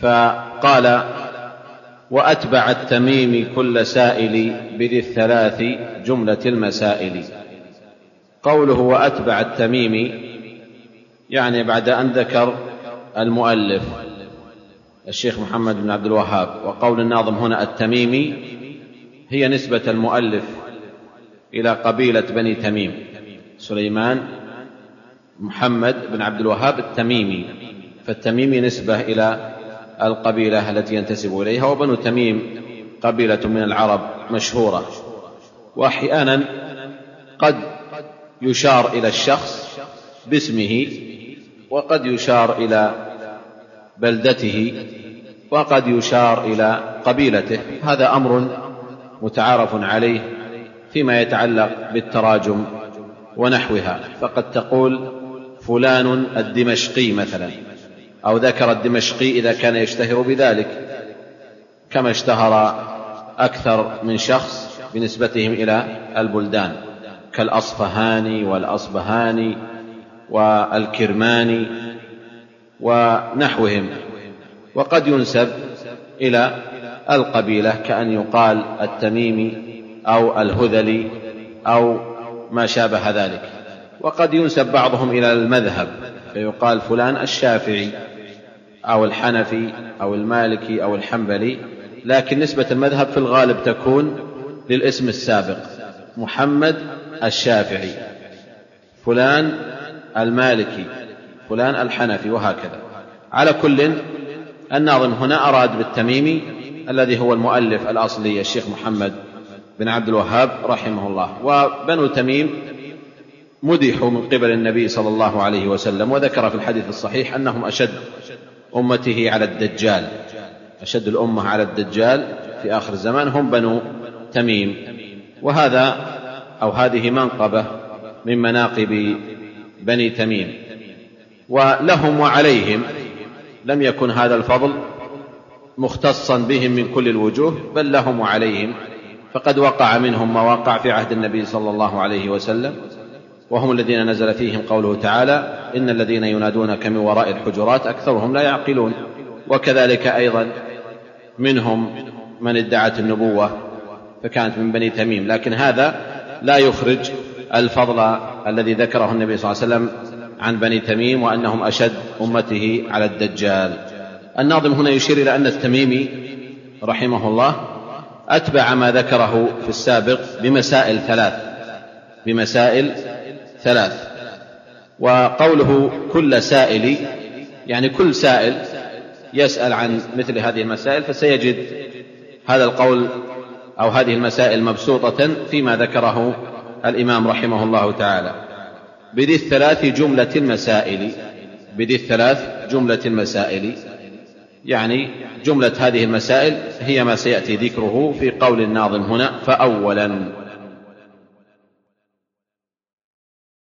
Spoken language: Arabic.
فقال وأتبع التميم كل سائل بذي الثلاث جملة المسائل. قوله وأتبع التميم يعني بعد أن ذكر المؤلف الشيخ محمد بن عبد الوهاب وقول الناظم هنا التميمي هي نسبة المؤلف إلى قبيلة بني تميم سليمان محمد بن عبد الوهاب التميمي. فالتميمي نسبة إلى القبيلة التي ينتسب إليها وبنو تميم قبيلة من العرب مشهورة. وأحيانا قد يشار إلى الشخص باسمه وقد يشار إلى بلدته وقد يشار إلى قبيلته. هذا أمر متعارف عليه فيما يتعلق بالتراجم ونحوها. فقد تقول فلان الدمشقي مثلا. أو ذكر الدمشقي إذا كان يشتهر بذلك كما اشتهر أكثر من شخص بنسبتهم إلى البلدان كالأصفهاني والأصبهاني والكرماني ونحوهم. وقد ينسب إلى القبيلة كأن يقال التميمي أو الهذلي أو ما شابه ذلك. وقد ينسب بعضهم إلى المذهب. فيقال فلان الشافعي أو الحنفي أو المالكي أو الحنبلي لكن نسبة المذهب في الغالب تكون للاسم السابق محمد الشافعي فلان المالكي فلان الحنفي وهكذا. على كل الناظم هنا أراد بالتميمي الذي هو المؤلف الأصلي الشيخ محمد بن عبد الوهاب رحمه الله وبنو تميم مدحوا من قبل النبي صلى الله عليه وسلم وذكر في الحديث الصحيح أنهم أشد أمته على الدجال أشد الأمة على الدجال في آخر الزمان هم بنو تميم. وهذا أو هذه منقبة من مناقب بني تميم. ولهم وعليهم لم يكن هذا الفضل مختصا بهم من كل الوجوه بل لهم وعليهم فقد وقع منهم ما وقع في عهد النبي صلى الله عليه وسلم. وهم الذين نزل فيهم قوله تعالى إن الذين ينادونك من وراء الحجرات أكثرهم لا يعقلون. وكذلك أيضا منهم من ادعت النبوة فكانت من بني تميم. لكن هذا لا يخرج الفضل الذي ذكره النبي صلى الله عليه وسلم عن بني تميم وأنهم أشد أمته على الدجال. الناظم هنا يشير إلى أن التميمي رحمه الله أتبع ما ذكره في السابق بمسائل ثلاث. بمسائل ثلاث. وقوله كل سائل يعني كل سائل يسأل عن مثل هذه المسائل فسيجد هذا القول أو هذه المسائل مبسوطة فيما ذكره الإمام رحمه الله تعالى. بذي الثلاث جملة المسائل بذي الثلاث جملة المسائل يعني جملة هذه المسائل هي ما سيأتي ذكره في قول الناظم هنا فأولا.